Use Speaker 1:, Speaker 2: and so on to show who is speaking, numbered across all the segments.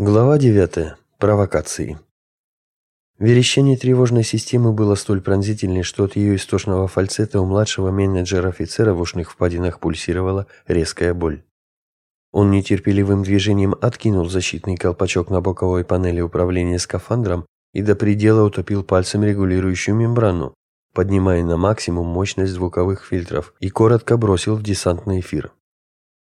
Speaker 1: Глава 9. Провокации. Верещание тревожной системы было столь пронзительной, что от ее истошного фальцета у младшего менеджера-офицера в ушных впадинах пульсировала резкая боль. Он нетерпеливым движением откинул защитный колпачок на боковой панели управления скафандром и до предела утопил пальцем регулирующую мембрану, поднимая на максимум мощность звуковых фильтров, и коротко бросил в десантный эфир.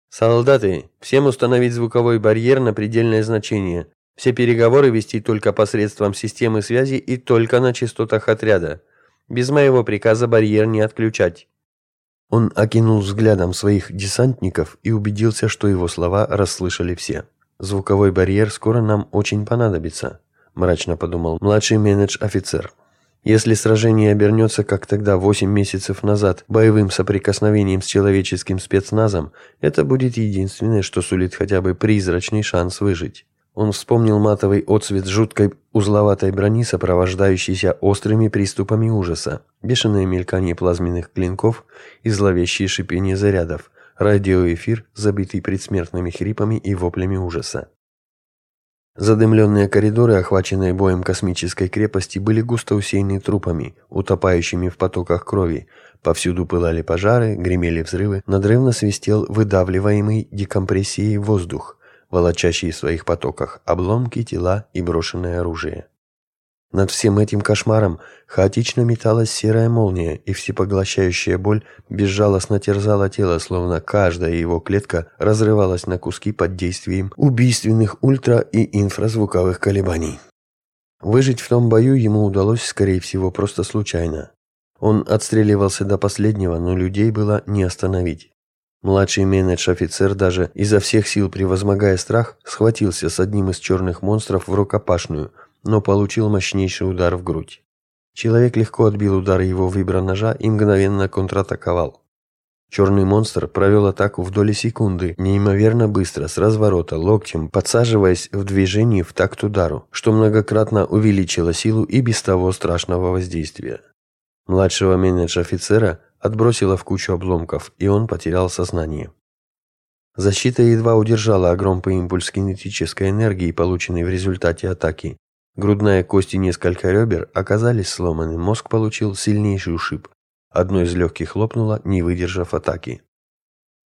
Speaker 1: «Солдаты, всем установить звуковой барьер на предельное значение. Все переговоры вести только посредством системы связи и только на частотах отряда. Без моего приказа барьер не отключать». Он окинул взглядом своих десантников и убедился, что его слова расслышали все. «Звуковой барьер скоро нам очень понадобится», – мрачно подумал младший менедж-офицер. Если сражение обернется, как тогда, 8 месяцев назад, боевым соприкосновением с человеческим спецназом, это будет единственное, что сулит хотя бы призрачный шанс выжить. Он вспомнил матовый отцвет жуткой узловатой брони, сопровождающейся острыми приступами ужаса, бешеное мелькание плазменных клинков и зловещие шипение зарядов, радиоэфир, забитый предсмертными хрипами и воплями ужаса. Задымленные коридоры, охваченные боем космической крепости, были густо усеяны трупами, утопающими в потоках крови. Повсюду пылали пожары, гремели взрывы, надрывно свистел выдавливаемый декомпрессией воздух, волочащий в своих потоках обломки, тела и брошенное оружие. Над всем этим кошмаром хаотично металась серая молния, и всепоглощающая боль безжалостно терзала тело, словно каждая его клетка разрывалась на куски под действием убийственных ультра- и инфразвуковых колебаний. Выжить в том бою ему удалось, скорее всего, просто случайно. Он отстреливался до последнего, но людей было не остановить. Младший менедж-офицер даже изо всех сил превозмогая страх, схватился с одним из черных монстров в рукопашную – но получил мощнейший удар в грудь. Человек легко отбил удар его виброножа и мгновенно контратаковал. Черный монстр провел атаку в доли секунды, неимоверно быстро, с разворота, локтем, подсаживаясь в движении в такт удару, что многократно увеличило силу и без того страшного воздействия. Младшего менедж-офицера отбросило в кучу обломков, и он потерял сознание. Защита едва удержала огромный импульс кинетической энергии, полученный в результате атаки, Грудная кость и несколько ребер оказались сломаны, мозг получил сильнейший ушиб. Одно из легких лопнуло, не выдержав атаки.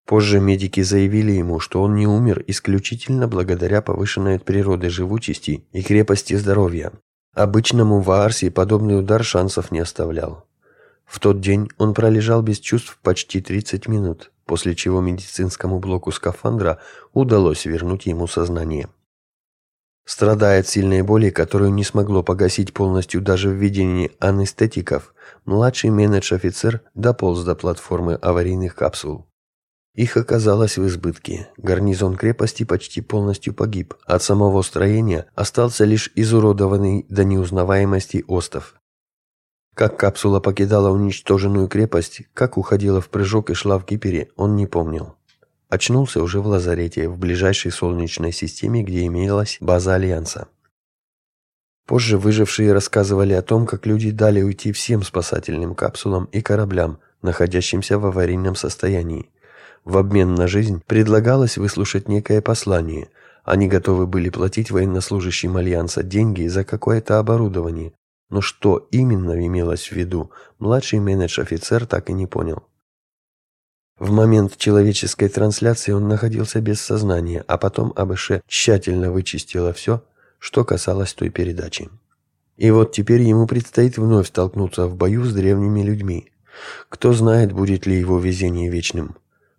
Speaker 1: Позже медики заявили ему, что он не умер исключительно благодаря повышенной от природы живучести и крепости здоровья. Обычному Ваарси подобный удар шансов не оставлял. В тот день он пролежал без чувств почти 30 минут, после чего медицинскому блоку скафандра удалось вернуть ему сознание. Страдая от сильной боли, которую не смогло погасить полностью даже введение анестетиков, младший менедж-офицер дополз до платформы аварийных капсул. Их оказалось в избытке. Гарнизон крепости почти полностью погиб. От самого строения остался лишь изуродованный до неузнаваемости остов. Как капсула покидала уничтоженную крепость, как уходила в прыжок и шла в кипере, он не помнил. Очнулся уже в лазарете, в ближайшей солнечной системе, где имелась база Альянса. Позже выжившие рассказывали о том, как люди дали уйти всем спасательным капсулам и кораблям, находящимся в аварийном состоянии. В обмен на жизнь предлагалось выслушать некое послание. Они готовы были платить военнослужащим Альянса деньги за какое-то оборудование. Но что именно имелось в виду, младший менедж-офицер так и не понял. В момент человеческой трансляции он находился без сознания, а потом АБШ тщательно вычистила все, что касалось той передачи. И вот теперь ему предстоит вновь столкнуться в бою с древними людьми. Кто знает, будет ли его везение вечным.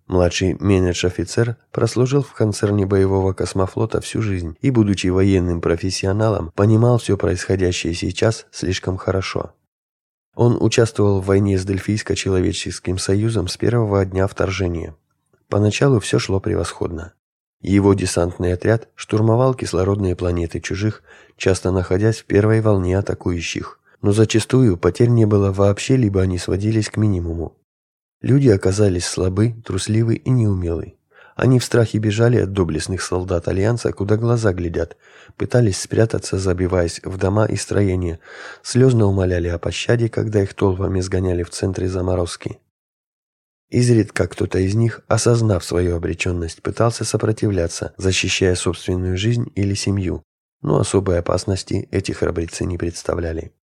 Speaker 1: Младший менедж-офицер прослужил в концерне боевого космофлота всю жизнь и, будучи военным профессионалом, понимал все происходящее сейчас слишком хорошо. Он участвовал в войне с Дельфийско-человеческим союзом с первого дня вторжения. Поначалу все шло превосходно. Его десантный отряд штурмовал кислородные планеты чужих, часто находясь в первой волне атакующих. Но зачастую потерь не было вообще, либо они сводились к минимуму. Люди оказались слабы, трусливы и неумелы. Они в страхе бежали от доблестных солдат Альянса, куда глаза глядят, пытались спрятаться, забиваясь в дома и строения, слезно умоляли о пощаде, когда их толпами сгоняли в центре заморозки. Изредка кто-то из них, осознав свою обреченность, пытался сопротивляться, защищая собственную жизнь или семью, но особой опасности эти храбрецы не представляли.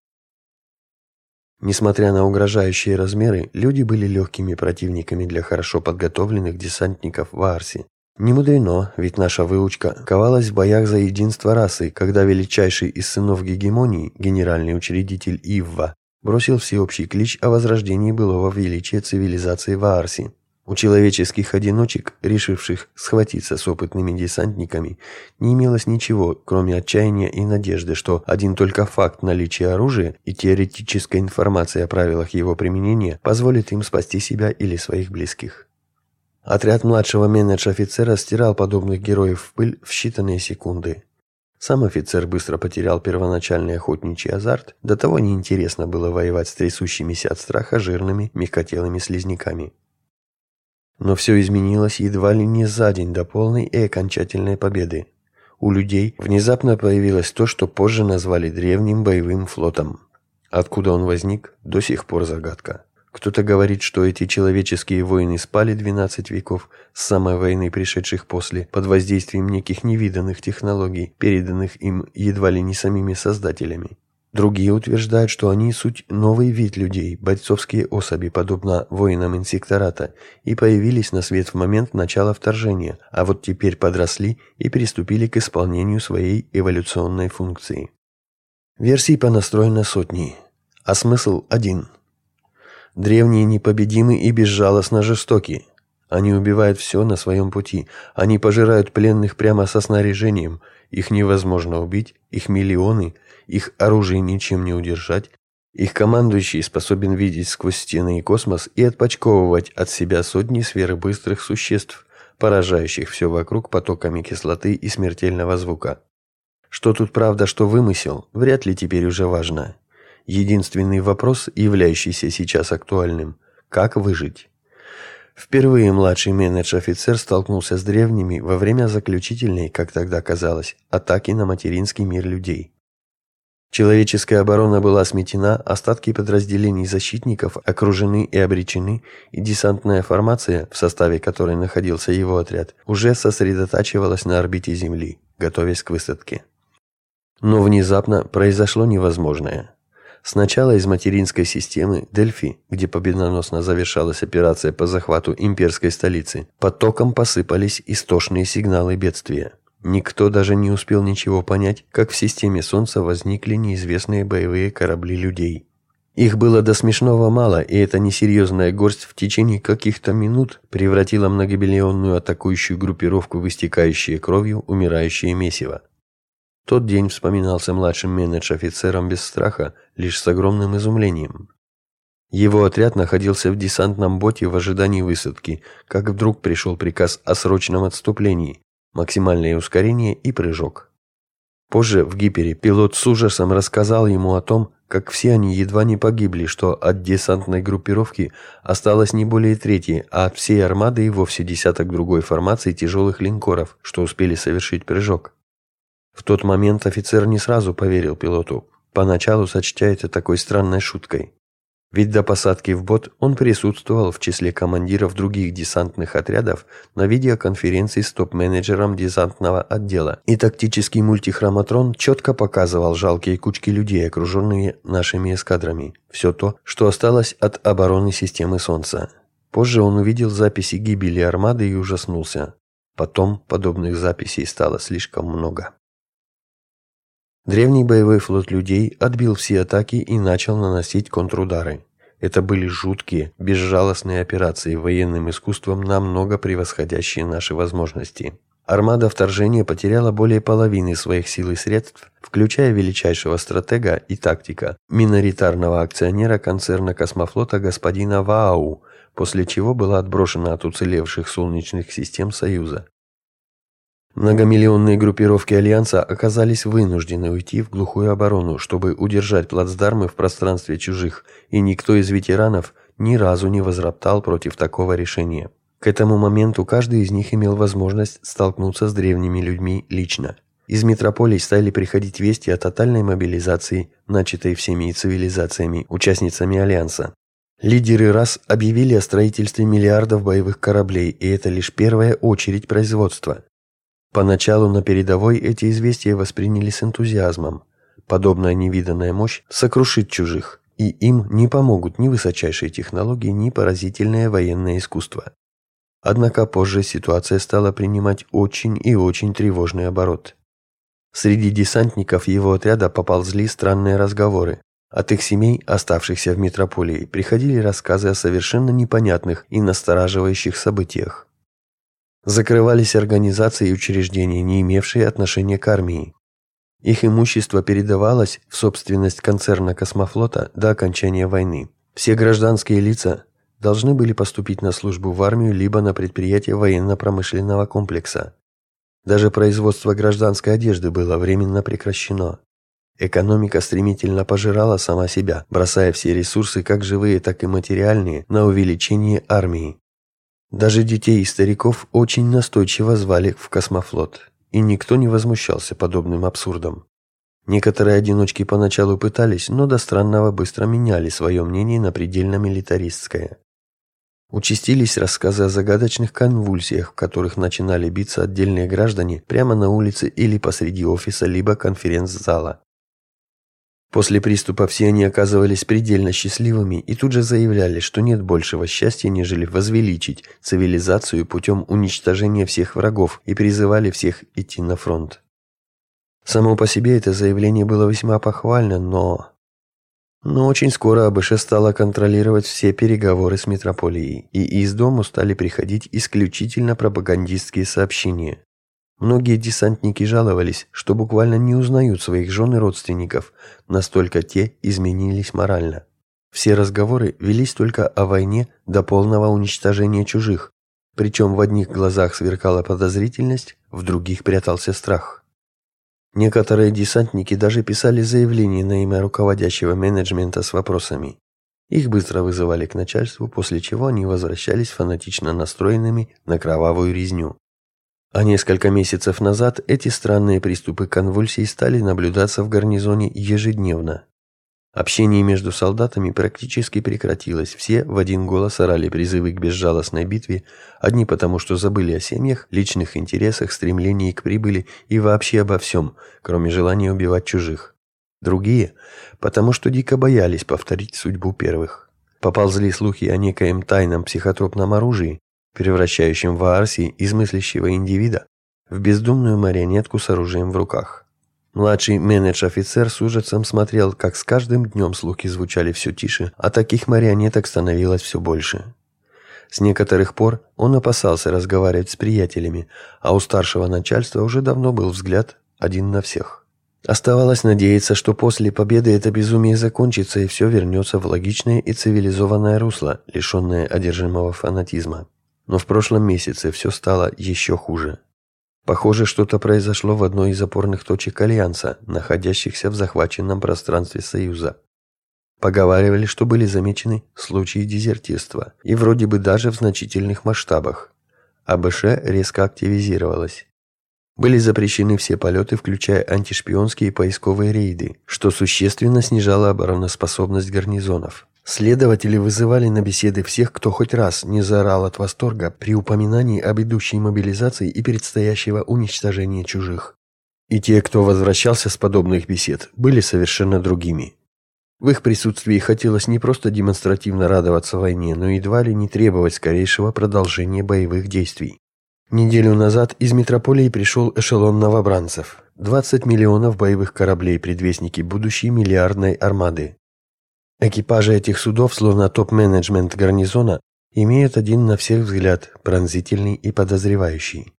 Speaker 1: Несмотря на угрожающие размеры, люди были легкими противниками для хорошо подготовленных десантников в Арсе. Не мудрено, ведь наша выучка ковалась в боях за единство расы, когда величайший из сынов гегемонии, генеральный учредитель Ивва, бросил всеобщий клич о возрождении былого величия цивилизации в Аарсе. У человеческих одиночек, решивших схватиться с опытными десантниками, не имелось ничего, кроме отчаяния и надежды, что один только факт наличия оружия и теоретическая информация о правилах его применения позволит им спасти себя или своих близких. Отряд младшего менедж-офицера стирал подобных героев в пыль в считанные секунды. Сам офицер быстро потерял первоначальный охотничий азарт, до того неинтересно было воевать с трясущимися от страха жирными мягкотелыми слизняками. Но все изменилось едва ли не за день до полной и окончательной победы. У людей внезапно появилось то, что позже назвали древним боевым флотом. Откуда он возник, до сих пор загадка. Кто-то говорит, что эти человеческие воины спали 12 веков с самой войны, пришедших после, под воздействием неких невиданных технологий, переданных им едва ли не самими создателями. Другие утверждают, что они суть новый вид людей, бойцовские особи, подобно воинам инсектората, и появились на свет в момент начала вторжения, а вот теперь подросли и приступили к исполнению своей эволюционной функции. Версий понастроено сотни, а смысл один. Древние непобедимы и безжалостно жестоки. Они убивают все на своем пути, они пожирают пленных прямо со снаряжением, их невозможно убить, их миллионы – их оружие ничем не удержать, их командующий способен видеть сквозь стены и космос и отпочковывать от себя сотни сверхбыстрых существ, поражающих все вокруг потоками кислоты и смертельного звука. Что тут правда, что вымысел, вряд ли теперь уже важно. Единственный вопрос, являющийся сейчас актуальным – как выжить? Впервые младший менедж-офицер столкнулся с древними во время заключительной, как тогда казалось, атаки на материнский мир людей. Человеческая оборона была сметена, остатки подразделений защитников окружены и обречены, и десантная формация, в составе которой находился его отряд, уже сосредотачивалась на орбите Земли, готовясь к высадке. Но внезапно произошло невозможное. Сначала из материнской системы Дельфи, где победоносно завершалась операция по захвату имперской столицы, потоком посыпались истошные сигналы бедствия. Никто даже не успел ничего понять, как в системе Солнца возникли неизвестные боевые корабли людей. Их было до смешного мало, и эта несерьезная горсть в течение каких-то минут превратила многобиллионную атакующую группировку в истекающее кровью умирающее месиво. Тот день вспоминался младшим менедж-офицером без страха, лишь с огромным изумлением. Его отряд находился в десантном боте в ожидании высадки, как вдруг пришел приказ о срочном отступлении, максимальное ускорение и прыжок. Позже в гипере пилот с ужасом рассказал ему о том, как все они едва не погибли, что от десантной группировки осталось не более трети, а от всей армады и вовсе десяток другой формации тяжелых линкоров, что успели совершить прыжок. В тот момент офицер не сразу поверил пилоту, поначалу сочтя это такой странной шуткой. Ведь до посадки в бот он присутствовал в числе командиров других десантных отрядов на видеоконференции с топ-менеджером десантного отдела, и тактический мультихроматрон четко показывал жалкие кучки людей, окруженные нашими эскадрами. Все то, что осталось от обороны системы Солнца. Позже он увидел записи гибели армады и ужаснулся. Потом подобных записей стало слишком много. Древний боевой флот людей отбил все атаки и начал наносить контрудары. Это были жуткие, безжалостные операции военным искусством, намного превосходящие наши возможности. Армада вторжения потеряла более половины своих сил и средств, включая величайшего стратега и тактика, миноритарного акционера концерна космофлота господина Ваау, после чего была отброшена от уцелевших солнечных систем Союза. Многомиллионные группировки Альянса оказались вынуждены уйти в глухую оборону, чтобы удержать плацдармы в пространстве чужих, и никто из ветеранов ни разу не возроптал против такого решения. К этому моменту каждый из них имел возможность столкнуться с древними людьми лично. Из метрополий стали приходить вести о тотальной мобилизации, начатой всеми цивилизациями, участницами Альянса. Лидеры РАС объявили о строительстве миллиардов боевых кораблей, и это лишь первая очередь производства. Поначалу на передовой эти известия восприняли с энтузиазмом. Подобная невиданная мощь сокрушит чужих, и им не помогут ни высочайшие технологии, ни поразительное военное искусство. Однако позже ситуация стала принимать очень и очень тревожный оборот. Среди десантников его отряда поползли странные разговоры. От их семей, оставшихся в метрополии, приходили рассказы о совершенно непонятных и настораживающих событиях. Закрывались организации и учреждения, не имевшие отношения к армии. Их имущество передавалось в собственность концерна космофлота до окончания войны. Все гражданские лица должны были поступить на службу в армию либо на предприятие военно-промышленного комплекса. Даже производство гражданской одежды было временно прекращено. Экономика стремительно пожирала сама себя, бросая все ресурсы, как живые, так и материальные, на увеличение армии. Даже детей и стариков очень настойчиво звали в космофлот и никто не возмущался подобным абсурдом. Некоторые одиночки поначалу пытались, но до странного быстро меняли свое мнение на предельно милитаристское. Участились рассказы о загадочных конвульсиях, в которых начинали биться отдельные граждане прямо на улице или посреди офиса, либо конференц-зала. После приступа все они оказывались предельно счастливыми и тут же заявляли, что нет большего счастья, нежели возвеличить цивилизацию путем уничтожения всех врагов и призывали всех идти на фронт. Само по себе это заявление было весьма похвально, но... Но очень скоро АБШ стала контролировать все переговоры с метрополией, и из дому стали приходить исключительно пропагандистские сообщения. Многие десантники жаловались, что буквально не узнают своих жен и родственников, настолько те изменились морально. Все разговоры велись только о войне до полного уничтожения чужих, причем в одних глазах сверкала подозрительность, в других прятался страх. Некоторые десантники даже писали заявления на имя руководящего менеджмента с вопросами. Их быстро вызывали к начальству, после чего они возвращались фанатично настроенными на кровавую резню. А несколько месяцев назад эти странные приступы конвульсий стали наблюдаться в гарнизоне ежедневно. Общение между солдатами практически прекратилось, все в один голос орали призывы к безжалостной битве, одни потому, что забыли о семьях, личных интересах, стремлении к прибыли и вообще обо всем, кроме желания убивать чужих. Другие, потому что дико боялись повторить судьбу первых. Поползли слухи о некоем тайном психотропном оружии, превращающим Ваарси из мыслящего индивида в бездумную марионетку с оружием в руках. Младший менедж-офицер с ужасом смотрел, как с каждым днем слухи звучали все тише, а таких марионеток становилось все больше. С некоторых пор он опасался разговаривать с приятелями, а у старшего начальства уже давно был взгляд один на всех. Оставалось надеяться, что после победы это безумие закончится и все вернется в логичное и цивилизованное русло, лишенное одержимого фанатизма. Но в прошлом месяце все стало еще хуже. Похоже, что-то произошло в одной из опорных точек Альянса, находящихся в захваченном пространстве Союза. Поговаривали, что были замечены случаи дезертирства, и вроде бы даже в значительных масштабах. АБШ резко активизировалась. Были запрещены все полеты, включая антишпионские и поисковые рейды, что существенно снижало обороноспособность гарнизонов. Следователи вызывали на беседы всех, кто хоть раз не заорал от восторга при упоминании об идущей мобилизации и предстоящего уничтожения чужих. И те, кто возвращался с подобных бесед, были совершенно другими. В их присутствии хотелось не просто демонстративно радоваться войне, но едва ли не требовать скорейшего продолжения боевых действий. Неделю назад из метрополии пришел эшелон новобранцев. 20 миллионов боевых кораблей, предвестники будущей миллиардной армады. Экипажи этих судов, словно топ-менеджмент гарнизона, имеют один на всех взгляд, пронзительный и подозревающий.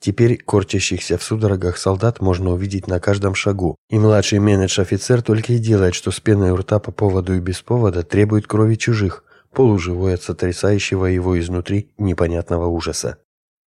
Speaker 1: Теперь корчащихся в судорогах солдат можно увидеть на каждом шагу, и младший менедж-офицер только и делает, что с пеной у рта по поводу и без повода требует крови чужих, полуживой от сотрясающего его изнутри непонятного ужаса.